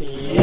Yeah.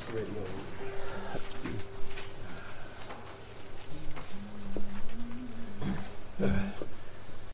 was written on.